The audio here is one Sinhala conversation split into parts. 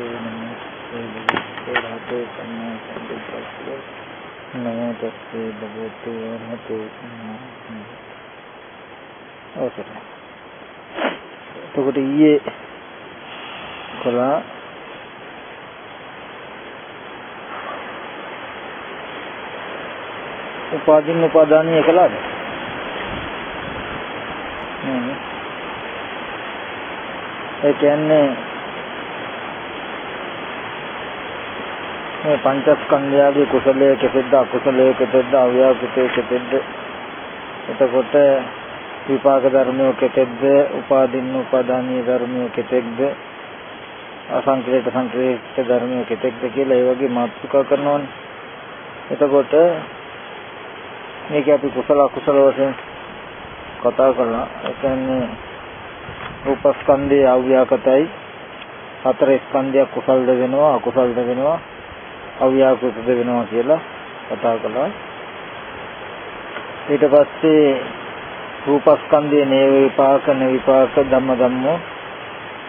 නමස්තේ නමස්තේ භගවතු රහතෝ සම්මා සම්බුද්දස්සේ නමෝ තස්සේ භගවතු වරහතෝ සම්මා අවසරයි එතකොට ඊයේ කළා උපාදින්න උපාදානීය කළාද ඒ කියන්නේ මේ පංචස්කන්ධයගේ කුසලයේ කෙතෙක්ද අකුසලයේ කෙතෙක්ද අව්‍යාකෘතයේ කෙතෙක්ද එතකොට විපාක ධර්මයේ කෙතෙක්ද උපාදින්න උපාදානීය ධර්මයේ කෙතෙක්ද අසංකේත සංකේත ධර්මයේ කෙතෙක්ද කියලා ඒ වගේ මාතෘකා කරනවනේ. එතකොට මේක අපි කුසල අකුසල වශයෙන් කතා කරලා ඒ කියන්නේ රූපස්කන්ධයේ අව්‍යාකතයි. හතර ස්කන්ධයක් කුසල්ද වෙනවා අකුසල්ද වෙනවා. අව්‍යාකෘතද වෙනවා කියලා කතා කළා. ඊට පස්සේ රූපස්කන්ධයේ නේව විපාක න විපාක ධම්ම ධම්මෝ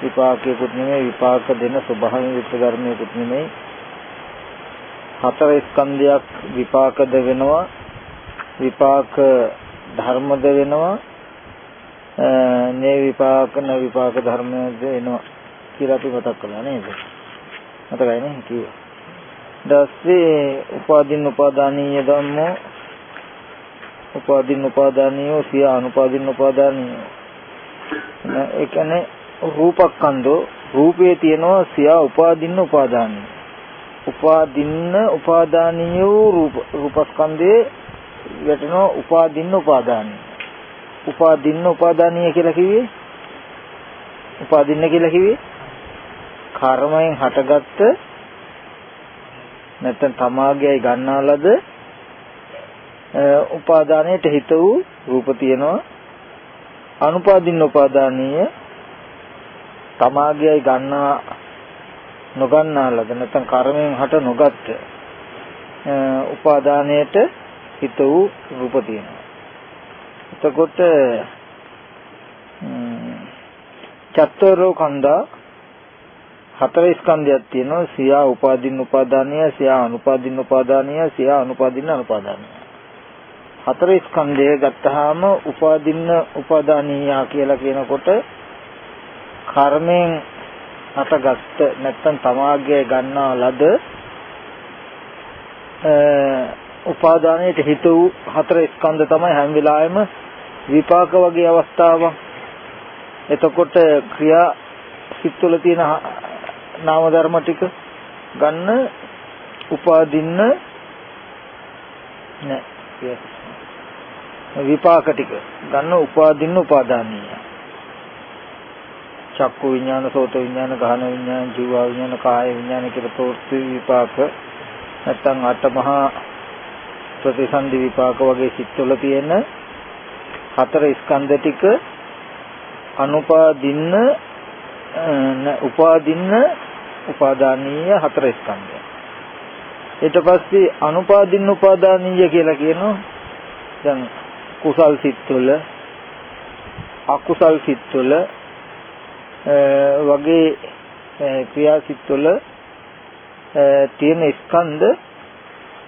විපාකයකුත් නෙමෙයි විපාක දෙන ස්වභාවික විත්ත ධර්මයකුත් නෙමෙයි. හතර ස්කන්ධයක් විපාකද වෙනවා විපාක ධර්මද වෙනවා නේ විපාක න විපාක ධර්මද වෙනවා කියලා අපි මතක් කළා නේද? මතකයි නේ? කිව්වා. ඊටස්සේ උපාදින්න උපාදානීය ධම්මෝ උපාදින්න උපාදානීය සිය අනුපාදින්න උපාදානීය. ඒ කියන්නේ රූපස්කන්ධෝ රූපේ තියෙනවා සිය උපාදින්න උපාදානීය උපාදින්න උපාදානීය රූප රූපස්කන්ධේ වැටෙනවා උපාදින්න උපාදානීය උපාදින්න උපාදානීය කියලා කිව්වේ? උපාදින්න කියලා කිව්වේ? කර්මයෙන් හටගත්ත නැත්නම් තමාගේයි ගන්නාලද උපාදානයට හිත වූ රූප තියෙනවා. අනුපාදින්න උපාදානීය තමාගේයි ගන්නා නොගන්නාලද නැත්නම් කර්මයෙන් හට නොගත්ත උපාදානයට හිත වූ රූප තියෙනවා. එතකොට චත්තරෝ කන්දා හතර ස්කන්ධයක් තියෙනවා. සියා උපාදින්න උපාදානීය සියා අනුපාදින්න උපාදානීය සියා අනුපාදින්න අනුපාදානීය. හතර ස්කන්ධය ගත්තාම උපාදින්න උපාදානීය කියලා කියනකොට කර්මයෙන් හටගත්ත නැත්තම් තමාගේ ගන්නා ලද උපාදානයේ හිත වූ හතර ස්කන්ධ තමයි හැම වෙලාවෙම විපාක වගේ අවස්ථාවක්. එතකොට ක්‍රියා සිත්වල තියෙන නාම ධර්ම ටික ගන්න උපාදින්න නෑ. විපාක ටික ගන්න උපාදින්න උපාදානීය. චක්කු විඥාන සෝත විඥාන ගහන විඥාන ජීව විඥාන කාය විඥාන කියලා තෝර්ති විපාක නැත්තම් අටමහා ප්‍රතිසන්දි විපාක වගේ සිත්වල තියෙන හතර ස්කන්ධ ටික අනුපාදින්න උපාදින්න උපාදානීය හතර ස්කන්ධය. ඊට පස්සේ අනුපාදින්න උපාදානීය කියලා කියනවා දැන් කුසල් සිත්වල අකුසල් සිත්වල වගේ ක්‍රියා සිත්වල තියෙන ස්කන්ධ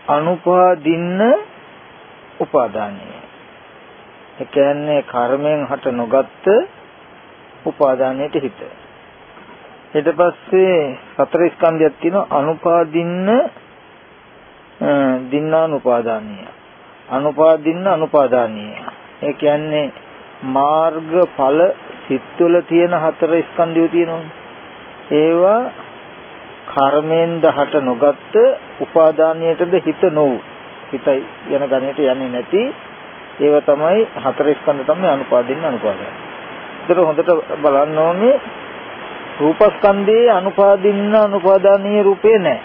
අනුපාදින්න උපාදානීය. ඒ කියන්නේ කර්මයෙන් හට නොගත්ත උපාදානයට හිත. ඊට පස්සේ සතර ස්කන්ධයක් තියෙනවා අනුපාදින්න දින්නානුපාදානීය. අනුපාදින්න අනුපාදානීය. ඒ කියන්නේ මාර්ගඵල සිත්වල තියෙන හතර ස්කන්ධය තියෙනවනේ. ඒවා කර්මෙන්ද හට නොගත්ත උපාදානියටද හිත නොවු. හිතයි යන ගණයට යන්නේ නැති ඒව තමයි හතර ස්කන්ධ තමයි අනුපාදින්න අනුපාදාන. ඒතර හොඳට බලන්න ඕනේ රූපස්කන්ධයේ අනුපාදින්න අනුපාදානීය රූපේ නැහැ.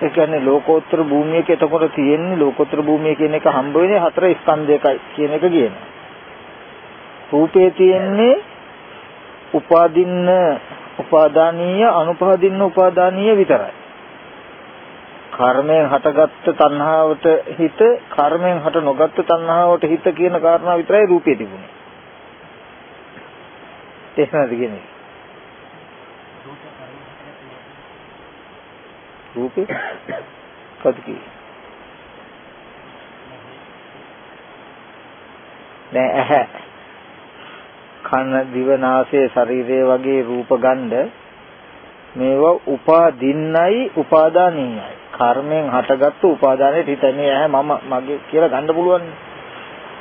ඒ කියන්නේ ලෝකෝත්තර භූමියක එතකොට තියෙන්නේ ලෝකෝත්තර භූමිය කියන එක හම්බ වෙන්නේ හතර ස්කන්ධයකයි කියන එක කියනවා. රූපේ තියෙන්නේ උපාදින්න උපාදානීය අනුපාදින්න උපාදානීය විතරයි. කර්මයෙන් හටගත්ත තණ්හාවට හිත කර්මයෙන් හට නොගත්ත තණ්හාවට හිත කියන කාරණා විතරයි රූපේ තිබුණේ. එහෙමද කියන්නේ? රූපේ කවුද කියේ? දැන් ඇහැ කන දිව නාසය ශරීරය වගේ රූප ගණ්ඩ මේවා උපාදින්නයි උපාදානීයයි කර්මෙන් හටගත්තු උපාදානයේ හිතන්නේ ඇහැ මම මගේ කියලා ගන්න පුළුවන්.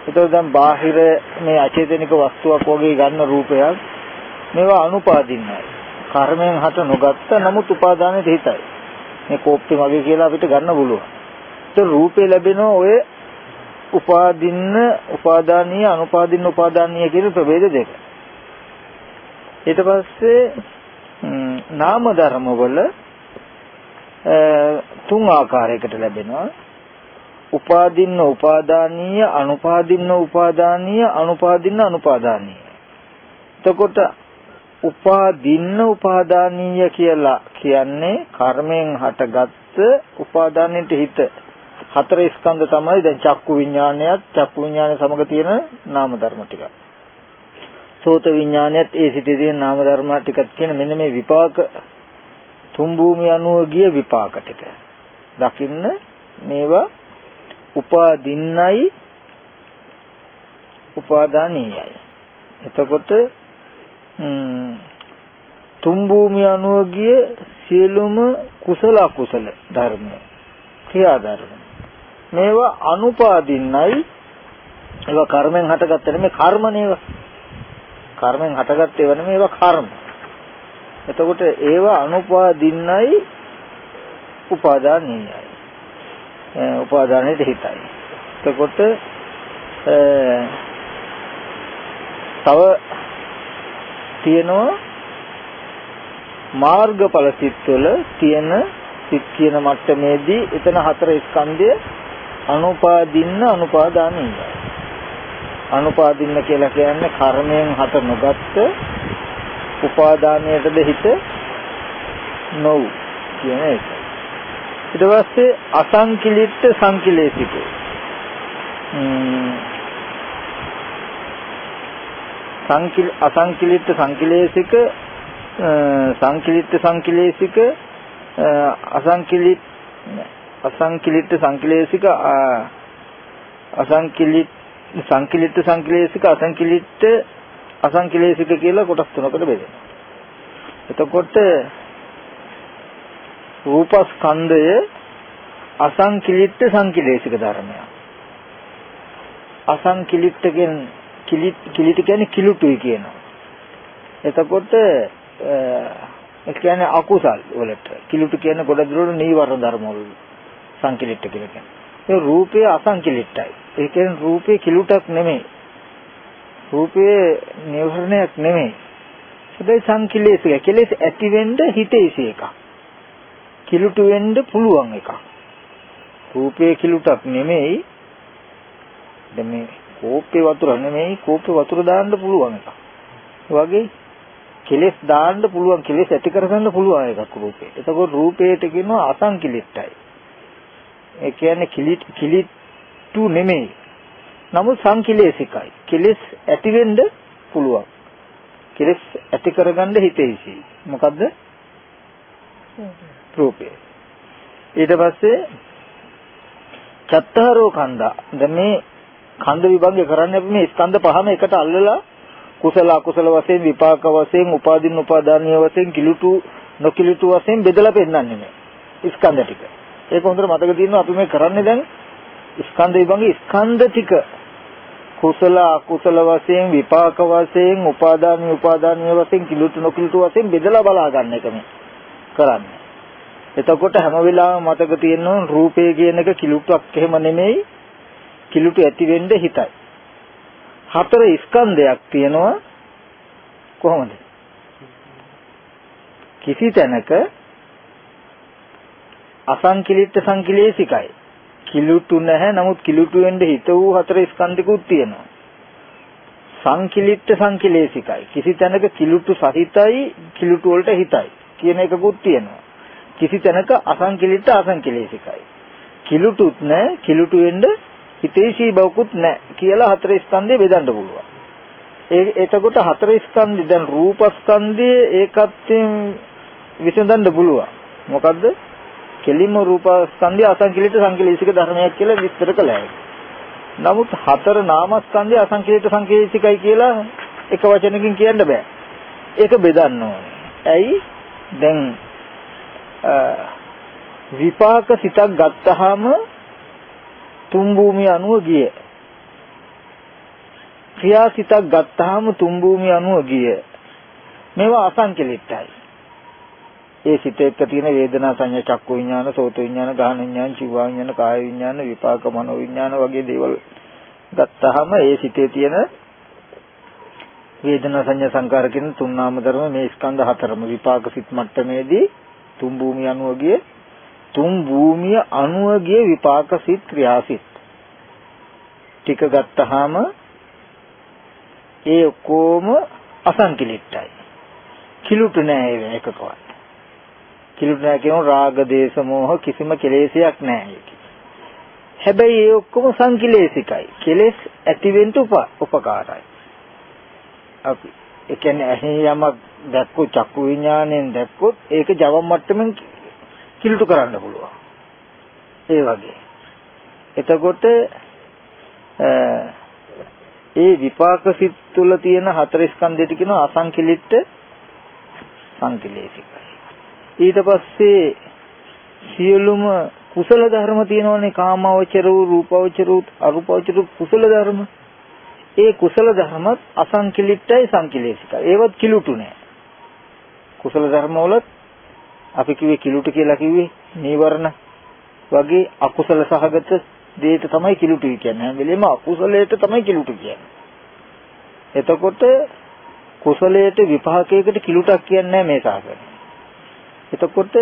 ඒතකොට දැන් බාහිර මේ අචේතනික වස්තුවක් වගේ ගන්න රූපයක් මේවා අනුපාදින්නයි කර්මෙන් හට නොගත්ත නමුත් උපාදානයේ හිතයි මේ කෝප්පේ මගේ කියලා අපිට ගන්න පුළුවන් ඒක රූපේ ලැබෙන ඔය උපාදින්න උපාදානීය අනුපාදින්න උපාදානීය කියන ප්‍රභේද දෙක. ඊට පස්සේ නාම ධර්ම වල තුන් ආකාරයකට ලැබෙනවා. උපාදින්න උපාදානීය අනුපාදින්න උපාදානීය අනුපාදින්න අනුපාදානීය. එතකොට උපාදින්න උපාදානීය කියලා කියන්නේ කර්මයෙන් හටගත්ත උපාදානෙට හිත හතර ස්කන්ධ තමයි දැන් චක්කු විඥානයත් චක්කු විඥානය සමග තියෙන නාම ධර්ම ටික. සෝත විඥානයත් ඒ සිටේ තියෙන නාම ධර්ම ටිකක් කියන මෙන්න මේ විපාක තුන් භූමිය අනුව ගිය විපාක ටික. දකින්න මේවා උපාදින්නයි උපාදානීයයි. එතකොට තුන් භූමිය අනුව ගිය සියලුම කුසල අකුසල ධර්ම ක්‍රියා ධර්ම මේවා අනුපාදින්නයි ඒවා කර්මෙන් හටගත්ත නෙමෙයි කර්මනේ ඒවා. කර්මෙන් හටගත්ත ඒවා නෙමෙයි ඒවා කර්ම. එතකොට ඒවා අනුපාදින්නයි උපාදානීයයි. උපාදානයේ හිතයි. එතකොට තව තියෙනවා මාර්ගඵල සිත්වල තියෙන සිත් කියන මට්ටමේදී එතන හතර ස්කන්ධය අනුපාදින්න අනුපාදානීය. අනුපාදින්න කියලා කියන්නේ කර්මයෙන් හට නොගත්ත උපාදානයටද හිත නොව් කියන එක. ඊට පස්සේ අසංකිලිට සංකිලේශික. සංකිල අසංකිලිට සංකිලේශික සංකිලිට සංකිලේශික අසංකිලිට අසංකිලිට සංකිලේශික අසංකිලිට සංකිලිට සංකිලේශික අසංකිලිට අසංකිලේශික කියලා කොටස් තුනකට බෙදෙනවා. එතකොට රූපස්කන්ධය අසංකිලිට සංකිලේශික ධර්මයක්. අසංකිලිට කියන්නේ කිලිට කියන්නේ කිලුටුයි කියනවා. එතකොට ඒ කියන්නේ අකුසල් වලට කිලුට කියන ගොඩ දුරට නීවරණ ධර්ම වල සංකිලිට කියලා කියන්නේ. ඒ රූපය අසංකිලිටයි. ඒ කියන්නේ රූපේ කිලුටක් නෙමෙයි. රූපේ නීවරණයක් නෙමෙයි. හැබැයි සංකිලේශය කෙලෙස් ඇති වෙන්න හිතේසි එකක්. කිලුට වෙන්න පුළුවන් එකක්. රූපේ කිලුටක් නෙමෙයි. දැන් මේ කෝපේ වතුර නෙමෙයි කෝපේ වතුර දාන්න පුළුවන් එකක්. වගේ කෙලෙස් දාන්න පුළුවන් කෙලෙස් ඇති කරගන්න පුළුවන් එකක් රූපේ. එතකොට රූපේට කියනවා අසංකිලිටයි. ඒ කියන්නේ කිලිට කිලිටු නෙමෙයි. නමුත් සංකිලේශිකයි. කෙලෙස් ඇති වෙන්න පුළුවන්. කෙලෙස් ඇති කරගන්න හිතෙයිසි. මොකද්ද? රූපේ. ඊට පස්සේ චත්තාරෝ කන්දා. දැන් මේ කන්ද විභංගය කරන්නේ අපි මේ ස්කන්ධ පහම එකට අල්ලලා කුසල අකුසල වශයෙන් විපාක වශයෙන් උපාදින්න උපාදානීය වශයෙන් කිලුටු නොකිලුටු වශයෙන් බෙදලා පෙන්නන්නේ මේ ස්කන්ධ ටික. ඒක හොඳට මතක තියෙනවා අපි මේ කරන්නේ දැන් ස්කන්ධ විභංගේ ස්කන්ධ ටික කුසල අකුසල වශයෙන් විපාක වශයෙන් උපාදානීය උපාදානීය වශයෙන් කිලුටු නොකිලුටු වශයෙන් බෙදලා බලා ගන්න එක මේ කරන්නේ. එතකොට හැම වෙලාවෙම මතක තියෙනවා රූපය කියන එක කිලුටක් එහෙම නෙමෙයි කිලුටු ඇති වෙන්න හිතයි. හතර ස්කන්ධයක් තියෙනවා කොහොමද? කිසි තැනක අසංකිලිට සංකිලේශිකයි. කිලුටු නැහැ නමුත් කිලුටු වෙන්න හිත වූ හතර ස්කන්ධිකුත් තියෙනවා. සංකිලිට සංකිලේශිකයි. කිසි තැනක කිලුටු සහිතයි කිලුටු වලට හිතයි කියන එකකුත් තියෙනවා. කිසි තැනක අසංකිලිට අසංකිලේශිකයි. කිලුටුත් නැහැ කිලුටු වෙන්න හිතේශී බවකුත් නැහැ කියලා හතර ස්කන්ධය බෙදන්න පුළුවන්. ඒ එතකොට හතර ස්කන්ධය දැන් රූපස්කන්ධය ඒකත්වයෙන් විසඳන්න පුළුවන්. මොකද්ද? කෙලින්ම රූපස්කන්ධය අසංකලිත සංකලේශික ධර්මයක් කියලා විස්තර කළා. නමුත් හතර නාමස්කන්ධය අසංකලිත සංකලේශිකයි කියලා එක වචනකින් කියන්න බෑ. ඒක බෙදන්න ඕනේ. ඇයි? දැන් විපාක සිතක් ගත්තාම තුන් භූමිය අනුව ගිය. ක්‍රියා සිතක් ගත්තාම තුන් භූමිය අනුව ගිය. මේවා අසංකලිතයි. ඒ සිත එක්ක තියෙන වේදනා සංඥා චක්කු විඥාන සෝත විඥාන ගාහන විඥාන චිව විඥාන කාය විඥාන විපාක මනෝ විඥාන වගේ දේවල් ගත්තාම ඒ සිතේ තියෙන වේදනා සංඥා සංකාර කියන තුන් නාම ධර්ම මේ ස්කන්ධ හතරම විපාක සිත් මට්ටමේදී තුන් භූමිය අනුව ගිය තුන් භූමිය අනුව ගිය විපාක සිත් ක්‍රියාසිත ටික ගත්තාම ඒ ඔක්කොම අසංකලිටයි කිලුට නෑ ඒ එකකවත් කිලුට නෑ කියන රාග දේශ මොහ කිසිම කෙලෙසයක් නෑ ඒක. හැබැයි ඒ ඔක්කොම සංකිලේශිකයි. කෙලෙස් ඇතිවෙන්න උපකාරයි. අපි ඒ කියන්නේ ඇහි යමක් දැක්කොත් චක්කු විඥාණයෙන් දැක්කොත් ඒක ජවම් මට්ටමින් කිලුට කරන්න පුළුවන්. ඒ වගේ. එතකොට ඒ විපාක සිත් තුළ තියෙන හතර ස්කන්ධයට කියනවා අසංකිලිට සංකිලේශිකයි. ඊට පස්සේ සියලුම කුසල ධර්ම තියෙනවනේ කාමවචර වූ රූපවචර වූ අරූපවචර කුසල ධර්ම. ඒ කුසල ධර්මත් අසංකිලිටයි සංකිලේශිකයි. ඒවත් කිලුටු නෑ. කුසල ධර්ම වලත් අපි කිව්වේ කිලුට කියලා කිව්වේ නීවරණ වගේ අකුසල සහගත දේට තමයි කිලුටු කියන්නේ. හැම වෙලෙම අකුසලයට තමයි කිලුටු කියන්නේ. එතකොට කුසලයට විපාකයකට කිලුටක් කියන්නේ මේ සාසනය. එතකොට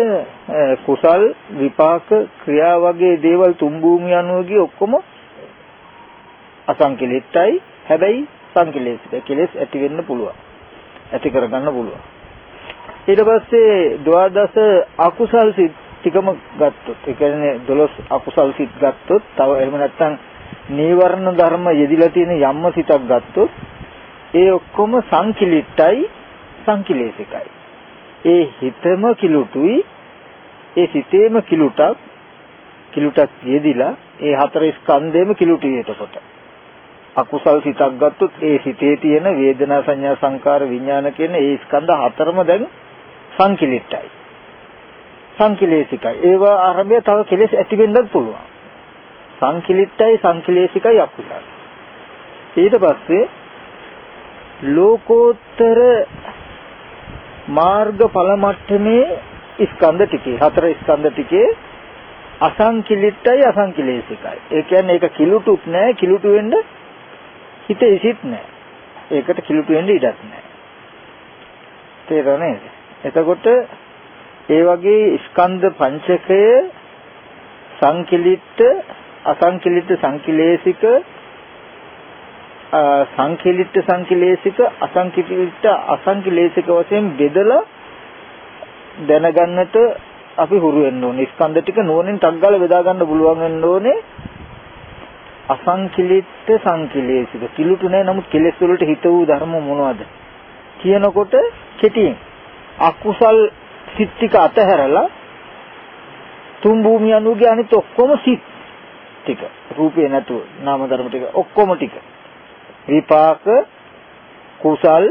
කුසල් විපාක ක්‍රියා වගේ දේවල් තුන් භූමිය අනුවගේ ඔක්කොම අසංකලිතයි හැබැයි සංකලේශිත කෙලෙස් ඇති වෙන්න පුළුවන් ඇති කරගන්න පුළුවන් ඊට පස්සේ ද්වාදස අකුසල් සිත් ටිකම ගත්තොත් ඒ කියන්නේ 12 අකුසල් සිත් ගත්තොත් තව එහෙම නැත්නම් නීවරණ ධර්ම යෙදිලා තියෙන යම්ම සිතක් ගත්තොත් ඒ ඔක්කොම සංකිලිටයි සංකිලේශිකයි. ඒ හිතම කිලුටුයි ඒ සිතේම කිලුටක් කිලුටක් යෙදිලා ඒ හතර ස්කන්ධේම කිලුටුයි එතකොට. අකුසල් සිතක් ගත්තොත් ඒ සිතේ තියෙන වේදනා සංඥා සංකාර විඥාන කියන ඒ ස්කන්ධ හතරම දැන් සංකිලිටයි සංකිලේශිකයි ඒවා ආරම්භය තව කෙලෙස් ඇති වෙන්නත් පුළුවන් සංකිලිටයි සංකිලේශිකයි අකුසල ඊට පස්සේ ලෝකෝත්තර මාර්ගඵල මට්ටමේ ස්කන්ධ ටිකේ හතර ස්කන්ධ ටිකේ අසංකිලිටයි අසංකිලේශිකයි. ඒ කියන්නේ ඒක කිලුටුත් නෑ කිලුටු වෙන්න හිත ඉසිත් නෑ. ඒකට කිලුටු වෙන්න ඉඩක් නෑ. තේරෙනවද? එතකොට ඒ වගේ ස්කන්ධ පංචකය සංකිලිට අසංකිලිට සංකිලේශික සංකලිට සංකලේශික අසංකිලිට අසංකලේශික වශයෙන් බෙදලා දැනගන්නට අපි හුරු වෙන්න ඕනේ. ස්කන්ධ ටික නුවණින් ටක් ගාලා බෙදා ගන්න පුළුවන් වෙන්න ඕනේ. අසංකිලිට සංකිලේශික කිලුටු නැහැ නමුත් කෙලෙස් වලට හිත වූ ධර්ම මොනවද කියනකොට කෙටියෙන් අකුසල් සිත් ටික අතහැරලා තුන් භූමිය අනුගේ අනිත් ඔක්කොම සිත් ටික රූපේ නැතුව නාම ධර්ම ටික ඔක්කොම ටික විපාක කුසල්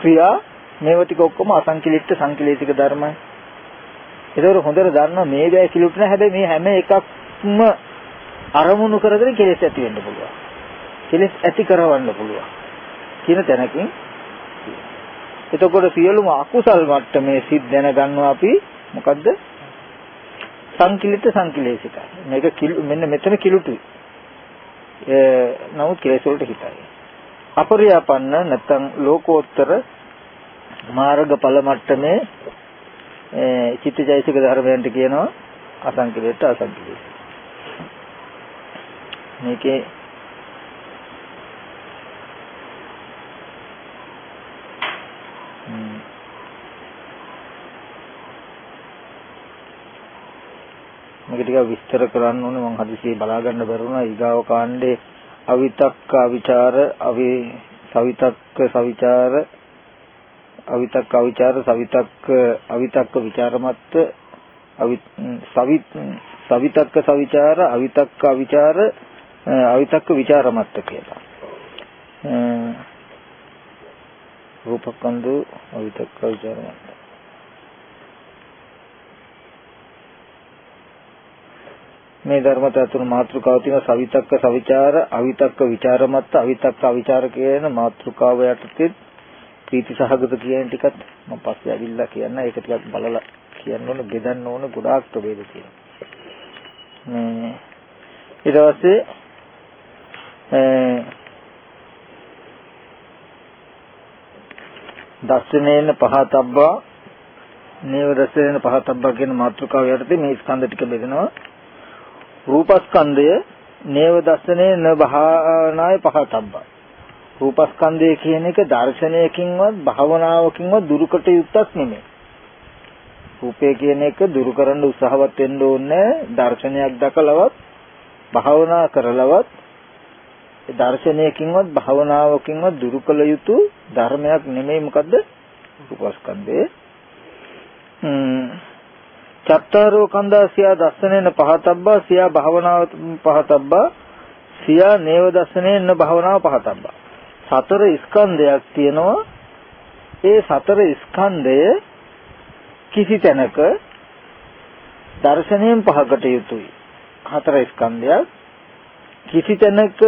ක්‍රියා මේව ටික ඔක්කොම අසංකලිට සංකලේශික ධර්මයි. ඒතකොට හොඳට දන්නවා මේ බෑ කිලුට නෑ හැබැයි මේ හැම එකක්ම අරමුණු කරගෙන කෙලෙස් ඇති වෙන්න පුළුවන්. කෙලෙස් ඇති කරවන්න පුළුවන්. කියන තැනකින් එතකොට සියලුම අකුසල් මට්ටමේ සිත් දැනගන්නවා අපි මොකද්ද? සංකලිත සංකලේශිකයි. මේක මෙන්න මෙතන කිලුටුයි. ඒ නමුත් කෙලෙස් වලට හිතයි. අපරියාපන්න නැත්නම් ලෝකෝත්තර මාර්ගඵල මට්ටමේ චිත්තජයසික ධර්මයන්ට කියනවා අසංකලිත අසංකලිත මේකේ විස්තර කරන්න ඕනේ. මං හදිසියේ බලා ගන්න බැරුණා ඊගාව කාණ්ඩේ අවිතක්ක අවිචාර අවි සවිතක්ක සවිචාර අවිතක්ක අවිචාර සවිතක්ක අවිතක්ක ਵਿਚාරමත්ත සවිත් සවිතක්ක සවිචාර අවිතක්ක අවිචාර අවිතක්ක ਵਿਚාරමත්ත කියලා. රූපකන්දු අවිතක්ක ਵਿਚාරමත්ත මේ ධර්මතා තුන මාත්‍රිකාව තියෙන සවිතක්ක සවිචාර අවිතක්ක ਵਿਚාරමත්ත අවිතක්ක අවිචාර කියන මාත්‍රිකාව යටතේ ප්‍රීති සහගත කියන ටිකත් මම පස්සේ අවිල්ලා කියන්න. ඒක ටිකක් බලලා කියන්න ඕන බෙදන්න ඕන ගොඩාක් ප්‍රභේද තියෙනවා. මේ ඊට පස්සේ දස්සනේන පහතබ්බා නේව දස්සනේන පහතබ්බා කියන මාතෘකාව යටතේ මේ ස්කන්ධ ටික බෙදෙනවා. රූපස්කන්ධය නේව දස්සනේ න භානාය පහතබ්බා. රූපස්කන්ධය කියන එක දර්ශනයකින්වත් භාවනාවකින්වත් දුරුකට යුක්තක් නෙමෙයි. රූපය කියන එක දුරු කරන්න උත්සාහවත් වෙන්න ඕනේ දර්ශනයක් දැකලවත් භාවනා කරලවත් දර්ශනයකින්වත් භාවනාවකින්වත් දුරු කළ යුතු ධර්මයක් නෙමෙයි. මොකද්ද? රූපස්කන්ධය. චත්තාරෝ කන්දා සියා දස්සනේන පහතබ්බා සියා භාවනාව පහතබ්බා සියා නේව දස්සනේන භාවනාව පහතබ්බා. සතර ස්කන්ධයක් තියෙනවා. ඒ සතර ස්කන්ධය කිසි තැනක දර්ශනයෙන් පහකට යුතුයි. හතර ස්කන්ධයක් කිසි තැනක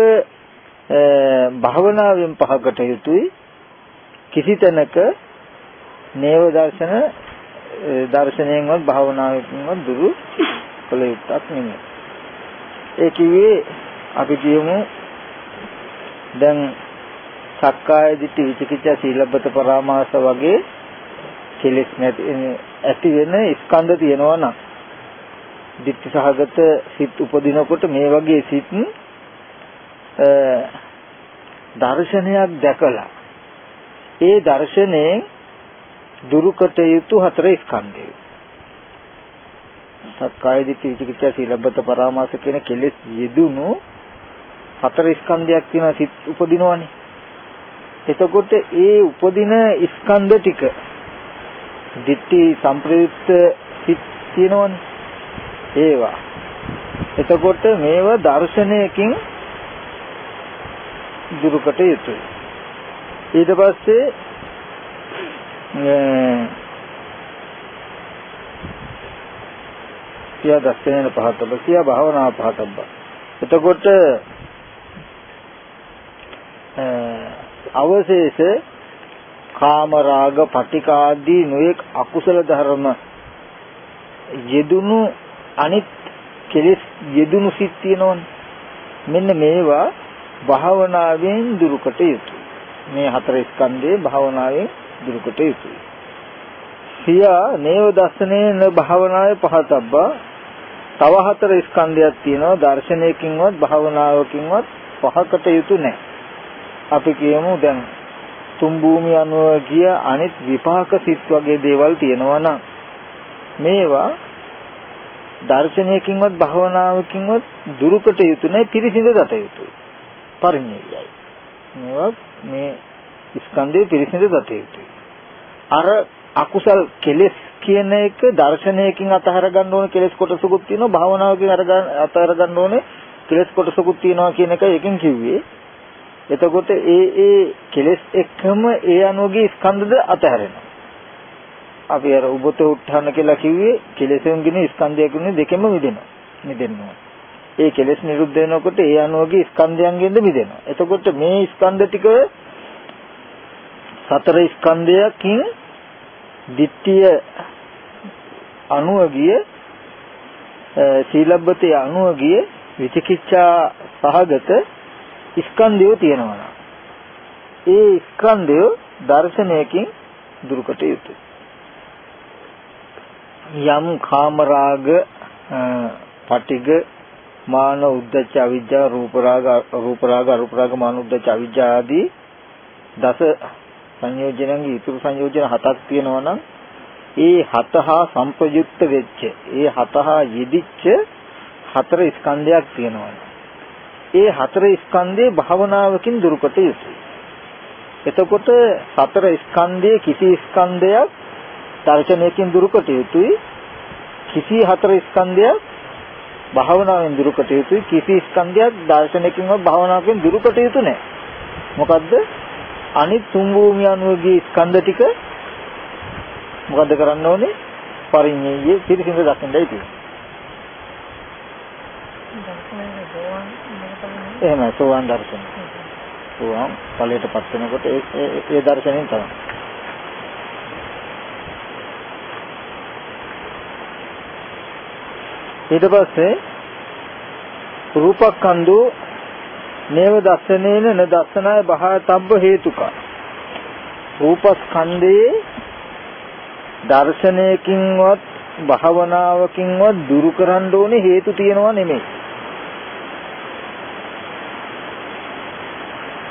භාවනාවෙන් පහකට යුතුයි. කිසි තැනක නේව දර්ශන දර්ශනයෙන්වත් භාවනාවෙන්වත් දුරු කළ යුත්තක් නෙමෙයි. ඒ කිව්වේ අපි කියමු දැන් සක්කාය දිට්ඨි විචිකිච්ඡා සීලබ්බත පරාමාස වගේ කෙලෙස් නැති ඇති වෙන ස්කන්ධ තියෙනවා නම් දිට්ඨි සහගත සිත් උපදිනකොට මේ වගේ සිත් දර්ශනයක් දැකලා ඒ දර්ශනයෙන් දුරුකට යුතු හතර ස්කන්ධය. සක්කාය දිට්ඨි විචිකිච්ඡා සීලබ්බත පරාමාස කියන කෙලෙස් යෙදුණු හතර ස්කන්ධයක් තියෙන සිත් උපදිනවනේ. එතකොට ඒ උපදින ස්කන්ධ ටික දිට්ඨි සම්ප්‍රයුක්ත සිත් තියෙනවනේ ඒවා එතකොට මේවා දර්ශනයකින් දුරුකට යුතුයි ඊට පස්සේ සියා දස්සනේන පහතබ්බ සියා භාවනා පහතබ්බ. එතකොට අවශේෂ කාම රාග පටිකාදී නොයෙක් අකුසල ධර්ම යෙදුණු අනිත් කෙලෙස් යෙදුණු සිත් තියෙනවනේ. මෙන්න මේවා භාවනාවෙන් දුරුකට යුතුයි. මේ හතර ස්කන්ධේ භාවනාවෙන් දුරුකට යුතුයි. සියා නේව දර්ශනේ න භාවනාවේ පහතබ්බා. තව හතර ස්කන්ධයක් තියෙනවා. දර්ශනයකින්වත් භාවනාවකින්වත් පහකට යුතු නැහැ. අපි කියමු දැන් තුන් භූමිය අනුව ගිය අනිත් විපාක සිත් වගේ දේවල් තියෙනවා නම් මේවා දර්ශනයකින්වත් භවනාවකින්වත් දුරුකට යුතු නැහැ පිරිසිඳ දත යුතුයි. පරිණියයි. මේවා මේ ස්කන්ධේ පිරිසිඳ දත යුතුයි අර අකුසල් කෙලෙස් කියන එක දර්ශනයකින් අතහර ගන්න ඕන කෙලෙස් කොටසකුත් තියෙනවා භවනාවකින් අර ගන්න අතහර ගන්න ඕනේ කෙලෙස් කොටසකුත් තියෙනවා කියන එක එකෙන් කිව්වේ එතකොට ඒ ඒ කෙලෙස් එක්කම ඒ අනුගේ ස්කන්ධද අතහැරෙනවා. අපි අර උබත උත්හාන කියලා කිව්වේ කෙලෙසුන්ගින ස්කන්ධයකින් දෙකෙම මිදෙනවා. මිදෙනවා. ඒ කෙලෙස් නිරුද්ධ වෙනකොට ඒ අනුගේ ස්කන්ධයන්ගෙන්ද මිදෙනවා. එතකොට මේ ස්කන්ධ ටික සතර ස්කන්ධයකින් ditthිය අනුව ගිය සීලබ්බතේ අනුව ගිය විචිකිච්ඡා සහගත ස්කන්ධය තියෙනවා. ඒ ස්කන්ධය දර්ශනයකින් දුරුකට යුතුයි. යම් කාමරාග පටිග මාන උද්දච්ච අවිජ්ජා රූප රාග රූප රාග අරූප රාග මාන උද්දච්ච අවිජ්ජා ආදී දස සංයෝජනන්ගේ ඉතුරු සංයෝජන හතක් තියෙනවා නම් ඒ හත හා සංප්‍රයුක්ත වෙච්ච ඒ හත හා යෙදිච්ච හතර ස්කන්ධයක් තියෙනවා ඒ හතර ස්කන්ධේ භාවනාවකින් දුරුකොට යුතුයි. එතකොට සතර ස්කන්ධයේ කිසි ස්කන්ධයක් දර්ශනයකින් දුරුකොට යුතුයි. කිසි හතර ස්කන්ධයක් භාවනාවෙන් දුරුකට යුතුයි කිසි ස්කන්ධයක් දර්ශනකින්වත් භාවනාවකින් දුරුකට යුතු නැහැ. මොකද්ද? අනිත් තුන් භූමිය අනුවගේ ස්කන්ධ ටික මොකද්ද කරන්න ඕනේ? පරිඤ්ඤයේ පිරිසිදු දකින්නයි තියෙන්නේ. එහෙමයි සෝවාන් දර්ශනය. සෝවාන් ඵලයටපත් වෙනකොට ඒ ඒ දර්ශනයෙන් තමයි. ඊට පස්සේ රූපකන්දු නේව දස්සනේන න දස්සනාය බහතබ්බ හේතුක. රූපස්කන්ධයේ දර්ශනයකින්වත් භාවනාවකින්වත් දුරු කරන්න ඕනේ හේතු තියනවා නෙමෙයි.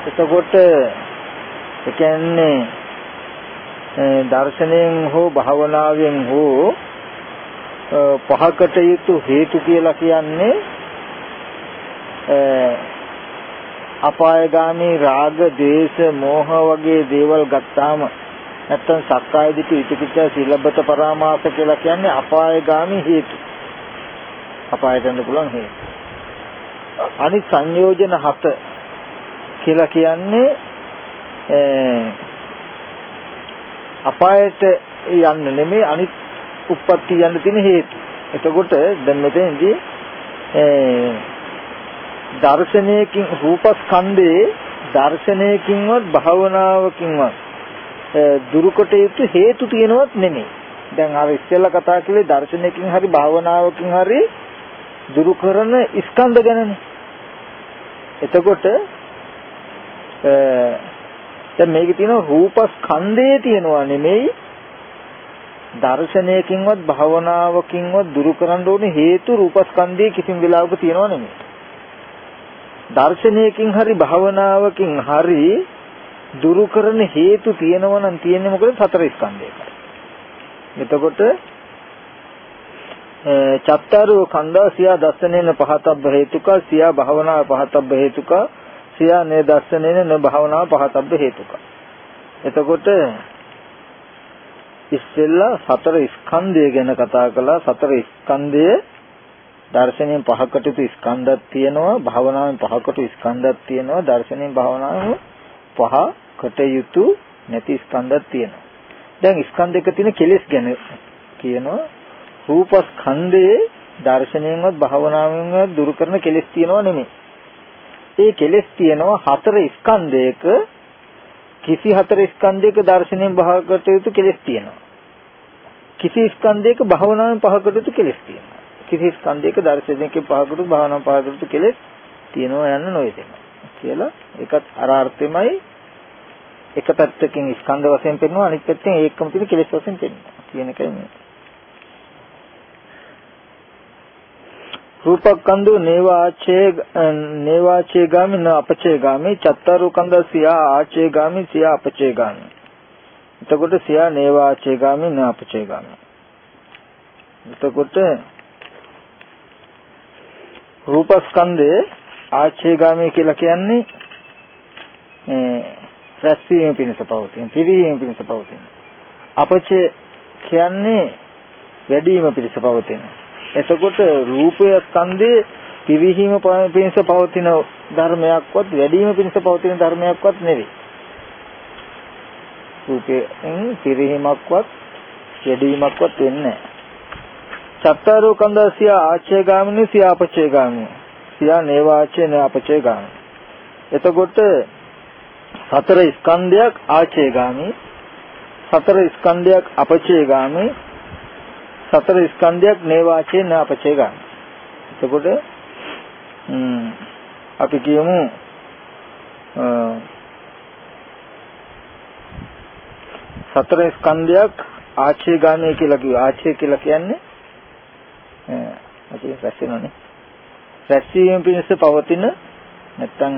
එතකොට ඒ කියන්නේ දර්ශනයෙන් හෝ භාවනාවෙන් හෝ පහකට යුතු හේතු කියලා කියන්නේ අපායගාමී රාග, දේශ, මෝහ වගේ දේවල් ගත්තාම නැත්තම් සක්කාය දිට්ඨි විචිකිච්ඡා සීලබ්බත පරාමාස කියලා කියන්නේ අපායගාමී හේතු. අපායට යන්න පුළුවන් හේතු. අනිත් සංයෝජන හත කියලා කියන්නේ අපායට යන්න නෙමෙයි අනිත් උප්පත්ති යන්න තියෙන හේතු. එතකොට දැන් මෙතෙන්දී දර්ශනයකින් රූපස්කන්ධයේ දර්ශනයකින්වත් භාවනාවකින්වත් දුරුකොට යුතු හේතු තියෙනවත් නෙමෙයි. දැන් අර ඉස්සෙල්ලා කතා කළේ දර්ශනයකින් හරි භාවනාවකින් හරි දුරු කරන ස්කන්ධ ගැනනේ. එතකොට දැන් මේකේ තියෙන රූපස්කන්ධයේ තියෙනවා නෙමෙයි දර්ශනයකින්වත් භවනාවකින්වත් දුරු කරන්න ඕනේ හේතු රූපස්කන්ධයේ කිසිම වෙලාවක තියෙනව නෙමෙයි. දර්ශනයකින් හරි භවනාවකින් හරි දුරු කරන හේතු තියෙනව නම් තියෙන්නේ මොකද සතර ස්කන්ධයකයි. එතකොට චත්තාරෝ කන්දා සියා දස්සනේන පහතබ්බ හේතුක සියා භවනා පහතබ්බ හේතුක සියා නේ දස්සනේන න භවනා පහතබ්බ හේතුක. එතකොට ඉස්සෙල්ලා සතර ස්කන්ධය ගැන කතා කළා සතර ස්කන්ධය දර්ශනයෙන් පහකට යුතු ස්කන්ධයක් තියෙනවා භාවනාවෙන් පහකට ස්කන්ධයක් තියෙනවා දර්ශනයෙන් භාවනාවෙන් පහකට යුතු නැති ස්කන්ධයක් තියෙනවා දැන් ස්කන්ධයක තියෙන කෙලෙස් ගැන කියනවා රූප ස්කන්ධයේ දර්ශනයෙන්වත් භාවනාවෙන්වත් දුරු කරන කෙලෙස් තියෙනවා නෙමෙයි ඒ කෙලෙස් තියෙනවා හතර ස්කන්ධයක කිසි හතර ස්කන්ධයක දර්ශනයෙන් භාගකට යුතු කෙලෙස් තියෙනවා. කිසි ස්කන්ධයක භවනාවෙන් පහකට යුතු කෙලෙස් තියෙනවා. කිසි ස්කන්ධයක දර්ශනයකින් පහකට භවනාවෙන් පහකට යුතු කෙලෙස් තියෙනවා යන්න නොයදෙනවා. කියලා ඒකත් අර අර්ථෙමයි එක පැත්තකින් ස්කන්ධ වශයෙන් පෙන්වනවා අනිත් පැත්තෙන් ඒකම තියෙන කෙලෙස් වශයෙන් පෙන්වනවා කියන එකයි මේ. රූපකන්දු නේවාචේ නේවාචේ ගාමි න අපචේ ගාමි චත්තරු කන්ද සියා ආචේ ගාමි සියා අපචේ ගාමි එතකොට සියා නේවාචේ ගාමි න අපචේ ගාමි එතකොට රූපස්කන්ධේ ආචේ ගාමි කියලා කියන්නේ රැස්වීම පිණිස පවතින පිරිහීම පිණිස පවතින අපචේ කියන්නේ වැඩිම පිණිස පවතින එතකොට රූපය ස්කන්ධේ පිරිහීම පිණිස පවතින ධර්මයක්වත් වැඩිම පිණිස පවතින ධර්මයක්වත් නෙවෙයි. රූපයෙන් පිරිහීමක්වත් වැඩිවීමක්වත් වෙන්නේ නැහැ. චත්තාරෝ කන්දසිය ආචේ ගාමිනී සිය අපචේ ගාමිනී. සියා නේවාචේ නේ අපචේ ගාමිනී. එතකොට සතර ස්කන්ධයක් ආචේ ගාමි සතර ස්කන්ධයක් අපචේ ගාමි සතර ස්කන්ධයක් නේවාචේ න අපචේ ගන්න. එතකොට අපි කියමු සතර ස්කන්ධයක් ආචේ ගාමී කියලා කිව්වා. ආචේ කියලා කියන්නේ අපි රැස්වෙනනේ. රැස්වීම පිණිස පවතින නැත්තම්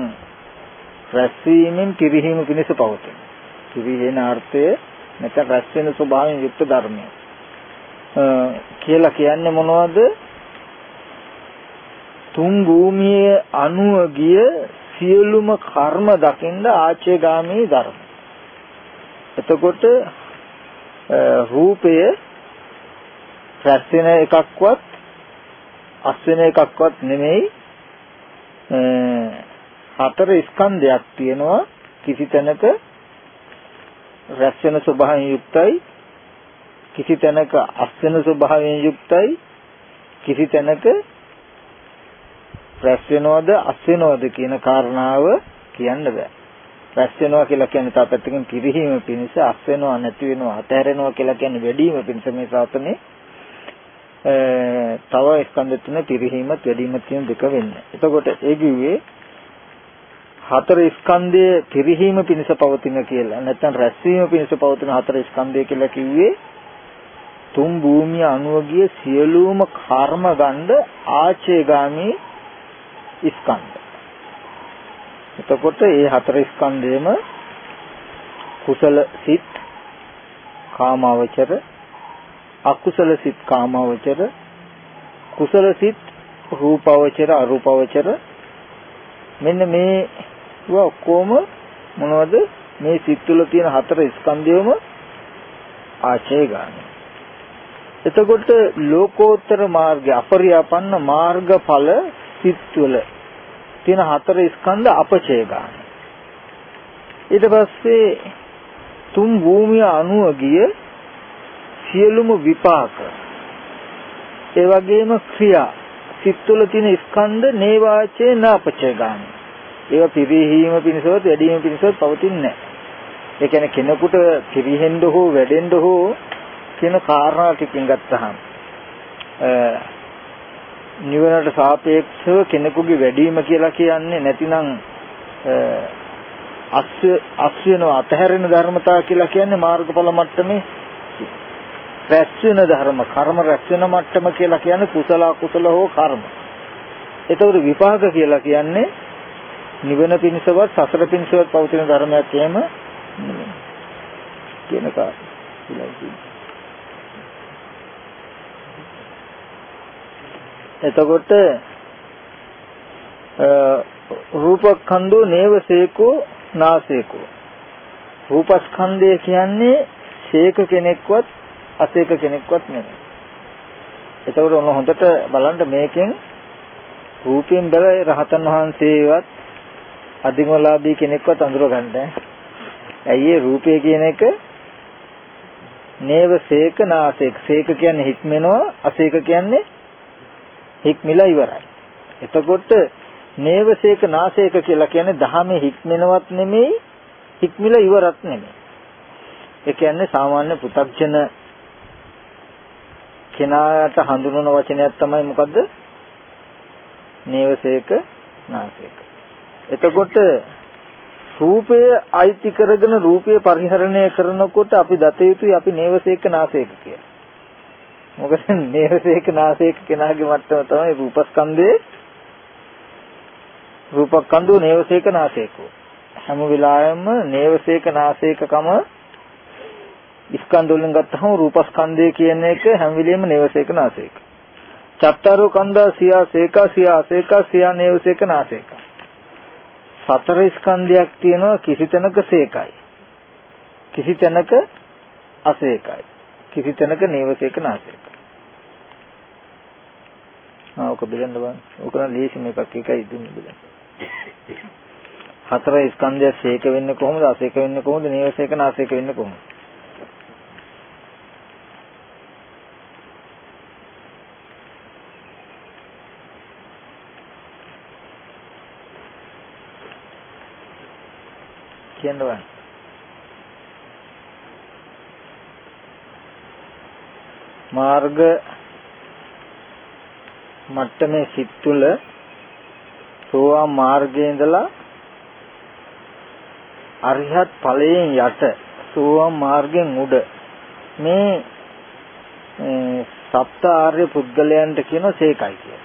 රැස්වීමෙන් පිරිහීම පිණිස පවතින. පිරිහෙන අර්ථය නැත්නම් රැස් වෙන ස්වභාවයෙන් යුක්ත ධර්මයක්. කියලා කියන්නේ මොනවද? තුන් භූමියේ අණුව ගිය සියලුම කර්ම දකින්ද ආචේගාමී ධර්ම. එතකොට රූපය රැස් වෙන එකක්වත් අස් වෙන එකක්වත් නෙමෙයි. හතර ස්කන්ධයක් තියෙනවා කිසි තැනක. රැස් වෙන ස්වභාවයෙන් යුක්තයි. කිසි තැනක අස් වෙන ස්වභාවයෙන් යුක්තයි. කිසි තැනක රැස් වෙනවද අස් වෙනවද කියන කාරණාව කියන්න බෑ. රැස් වෙනවා කියලා කියන්නේ තා පැත්තකින් පිරිහීම පිණිස අස් වෙනවා නැති වෙනවා අතහැරෙනවා කියලා කියන්නේ වැඩිම පිණිස මේ සාතනේ තව ස්කන්ධ තුන පිරිහීමත් වැඩිමත් කියන දෙක වෙන්නේ. එතකොට ඒ කිව්වේ හතර ස්කන්ධයේ පිරිහීම පිණිස පවතින කියලා. නැත්නම් රැස්වීම පිණිස පවතින හතර ස්කන්ධය කියලා කිව්වේ තුන් භූමිය අනුව ගිය සියලුම කර්ම ගණ්ඩ ආචේගාමී ස්කන්ධ. එතකොට මේ හතර ස්කන්ධයම කුසල සිත් කාමවචර අකුසල සිත් කාමවචර කුසල සිත් රූපවචර අරූපවචර මෙන්න මේ ඔක්කොම මොනවද මේ සිත් තුළ තියෙන හතර ස්කන්ධයම ආචය ගන්න. එතකොට ලෝකෝත්තර මාර්ගය අපරියාපන්න මාර්ගඵල සිත් තුළ තියෙන හතර ස්කන්ධ අපචය ගන්න. ඊට පස්සේ තුන් භූමිය අනුව ගිය සියලුම විපාක ඒ වගේම ක්‍රියා සිත් තුළ තියෙන ස්කන්ධ නේවාචේ නාපචය ගන්න. ඒවා පිරිහීම පිණිසවත් වැඩිම පිණිසවත් පවතින්නේ නැහැ. ඒ කියන්නේ කෙනෙකුට පිරිහෙන්න හෝ වැඩෙන්න හෝ කියන කාරණා ටිකකින් ගත්තහම නිවනට සාපේක්ෂව කෙනෙකුගේ වැඩිම කියලා කියන්නේ නැතිනම් අස්ය අස්යන අතහැරෙන ධර්මතාව කියලා කියන්නේ මාර්ගඵල මට්ටමේ රැස් වෙන ධර්ම කර්ම රැස් වෙන මට්ටම කියලා කියන්නේ කුසල අකුසල හෝ කර්ම. ඒතකොට විපාක කියලා කියන්නේ නිවන පිණිසවත් සසර පිණිසවත් පවතින ධර්මයක් එහෙම කියන කාරණා. එතකොට රූපස්කන්ධෝ නේවසේකෝ නාසේකෝ රූපස්කන්ධය කියන්නේ ශේක කෙනෙක්වත් අසේක කෙනෙක්වත් නෙමෙයි. එතකොට ඔන්න හොඳට බලන්න මේකෙන් රූපයෙන් බැල රහතන් වහන්සේවත් අධිමලාභී කෙනෙක්වත් අඳුර ගන්න. ඇයි ඒ රූපය කියන එක නේව සේක නාසේක. සේක කියන්නේ හික්මෙනවා, අසේක කියන්නේ හික්මිලා ඉවරයි. එතකොට නේව සේක නාසේක කියලා කියන්නේ දහමේ හික්මෙනවත් නෙමෙයි, හික්මිලා ඉවරත් නෙමෙයි. ඒ කියන්නේ සාමාන්‍ය පු탁ජන කෙනාට හඳුනන වචනයක් තමයි මොකද්ද? නේවසේක නාසේක. එතකොට රූපය අයිති කරගෙන රූපය පරිහරණය කරනකොට අපි දත යුතුයි අපි නේවසේක නාසේක කියලා. මොකද නේවසේක නාසේක කෙනාගේ මට්ටම තමයි රූපස්කන්ධේ රූපස්කන්ධෝ නේවසේක නාසේකෝ. හැම වෙලාවෙම නේවසේක නාසේකකම ස්කන්ධ වලින් ගත්තහම රූපස්කන්ධය කියන එක හැම වෙලෙම නේවසේක නාසේක. චත්තාරෝ කන්දා සියා සේකා සියා අසේක සියා නේවසේක නාසේක. සතර ස්කන්ධයක් තියෙනවා කිසි තැනක සේකයි. කිසි තැනක අසේකයි. කිසි තැනක නේවසේක නාසේක. ආ ඔක බෙදන්න බලන්න. ඔක නම් ලේසි මේකක් එකයි දුන්නේ බෙදන්න. හතර ස්කන්ධය සේක වෙන්නේ කොහොමද? අසේක වෙන්නේ කොහොමද? නේවසේක නාසේක වෙන්නේ කොහොමද? කියන්න ඕන. මාර්ග මට්ටමේ සිත් තුළ සෝවාන් මාර්ගයේ ඉඳලා අරිහත් ඵලයෙන් යට සෝවාන් මාර්ගයෙන් උඩ මේ සප්ත ආර්ය පුද්ගලයන්ට කියන සේකයි කිය.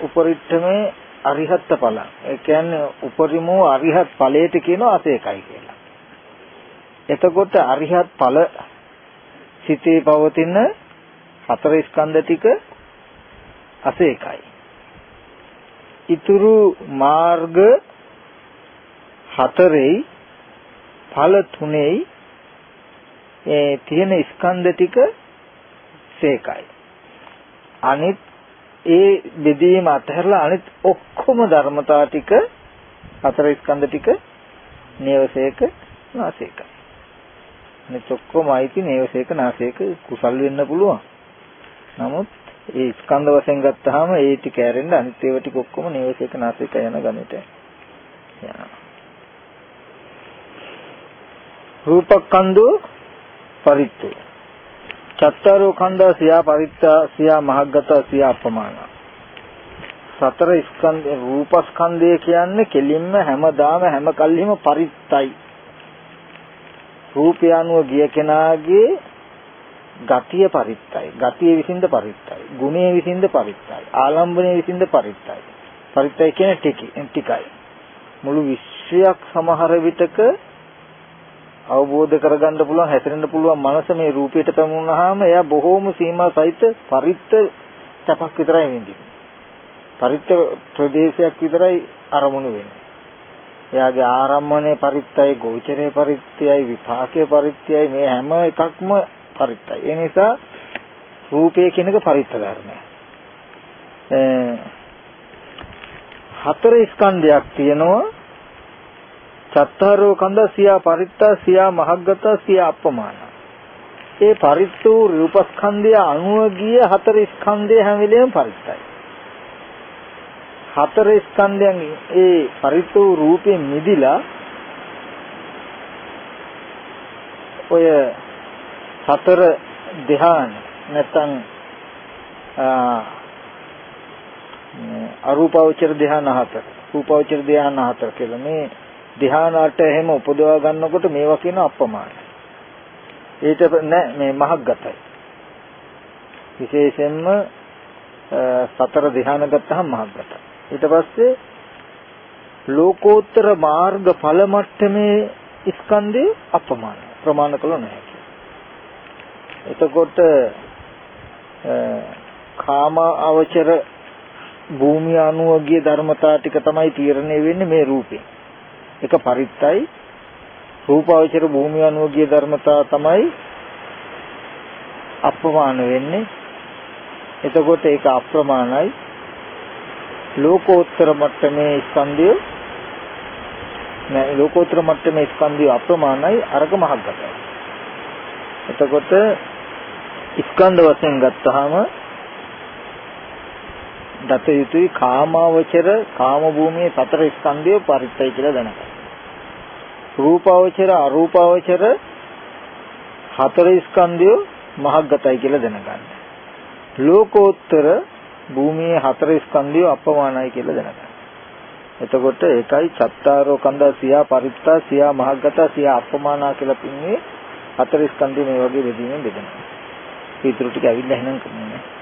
උපරිත්තමේ අරිහත් ඵල. ඒ කියන්නේ උපරිම වූ අරිහත් ඵලයට කියනවා අසේකයි කියලා. එතකොට අරිහත් ඵල සිතේ පවතින හතර ස්කන්ධ ටික අසේකයි. ඊතුරු මාර්ග හතරෙයි ඵල තුනේයි ඒ තියෙන ස්කන්ධ ටික සේකයි. අනිත් ඒ බෙදීම අතහැරලා අනිත් ඔක්කොම ධර්මතා ටික හතර ස්කන්ධ ටික නේවසේක නාසේකයි. අනිත් ඔක්කොම අයිති නේවසේක නාසේක කුසල් වෙන්න පුළුවන්. නමුත් ඒ ස්කන්ධ වශයෙන් ගත්තාම ඒ ටික ඇරෙන්න අනිත් ඒවා ටික ඔක්කොම නේවසේක නාසේක යන ගමට යනවා. රූපකන්දෝ පරිත්තෝ චත්තාරෝ කන්දා සියා පරිත්තා සියා මහග්ගතා සියා අපමාන. සතර ස්කන්ධ රූපස්කන්ධය කියන්නේ කෙලින්ම හැමදාම හැම කල්හිම පරිත්තයි. රූපය අනුව ගිය කෙනාගේ ගතිය පරිත්තයි. ගතිය විසින්ද පරිත්තයි. ගුණය විසින්ද පරිත්තයි. ආලම්බණය විසින්ද පරිත්තයි. පරිත්තයි කියන්නේ ටිකයි. මුළු විශ්වයක් සමහර විටක අවබෝධ කරගන්න පුළුවන් හැසිරෙන්න පුළුවන් මනස මේ රූපයට පැමුණාම එයා බොහෝම සීමා සහිත පරිත්ත සැපක් විතරයි විඳින්නේ. පරිත්ත ප්‍රදේශයක් විතරයි අරමුණු වෙන්නේ. එයාගේ ආරම්මණය පරිත්තයි, ගෝචරේ පරිත්‍යයි, විපාකයේ පරිත්‍යයි මේ හැම එකක්ම පරිත්තයි. ඒ නිසා රූපය කියන එක පරිත්ත ධර්මයක්. හතර ස්කන්ධයක් තියෙනවා චත්තාරෝ කන්ද සියා පරිත්තා සියා මහග්ගතා සියා අප්පමාන. ඒ පරිත්තු රූපස්කන්ධය අනුව ගිය හතර ස්කන්ධය හැම වෙලෙම පරිත්තයි. හතර ස්කන්ධයන් ඒ පරිත්තු රූපේ මිදිලා ඔය හතර ධ්‍යාන නැත්නම් අරූපාවචර ධ්‍යාන හතර රූපාවචර ධ්‍යාන හතර කියලා මේ ධ්‍යානට එහෙම උපදවා ගන්නකොට මේවා කියන අප්‍රමාණ. ඊට නෑ මේ මහග්ගතයි. විශේෂයෙන්ම සතර ධ්‍යාන ගත්තහම මහග්ගතයි. ඊට පස්සේ ලෝකෝත්තර මාර්ග ඵල මට්ටමේ ස්කන්ධේ අප්‍රමාණ. ප්‍රමාණ කළ නැහැ. එතකොට කාම අවචර භූමිය අනුව ගිය ධර්මතා ටික තමයි තීරණය වෙන්නේ මේ රූපේ. එක පරිත්තයි. රූපාවචර භූමිය අනුව ගිය ධර්මතා තමයි අප්‍රමාණ වෙන්නේ. එතකොට ඒක අප්‍රමාණයි. ලෝකෝත්තර මට්ටමේ ස්කන්ධය නෑ ලෝකෝත්තර මට්ටමේ ස්කන්ධය අප්‍රමාණයි අරක මහග්ගතයි. එතකොට ස්කන්ධ වශයෙන් ගත්තාම දත යුතුයි කාමාවචර කාම භූමියේ සතර ස්කන්ධය පරිත්තයි කියලා දැනගන්න. රූපාවචර අරූපාවචර හතර ස්කන්ධය මහග්ගතයි කියලා දැනගන්න. ලෝකෝත්තර භූමියේ හතර ස්කන්ධය අපමානයි කියලා දැනගන්න. එතකොට ඒකයි චත්තාරෝ කන්දා සියා පරිත්තා සියා මහග්ගතා සියා අපමානා කියලා පින්නේ හතර ස්කන්ධය මේ වගේ බෙදීමෙන් බෙදෙනවා. ඊටු ටික ඇවිල්ලා එහෙනම් කරන්නේ.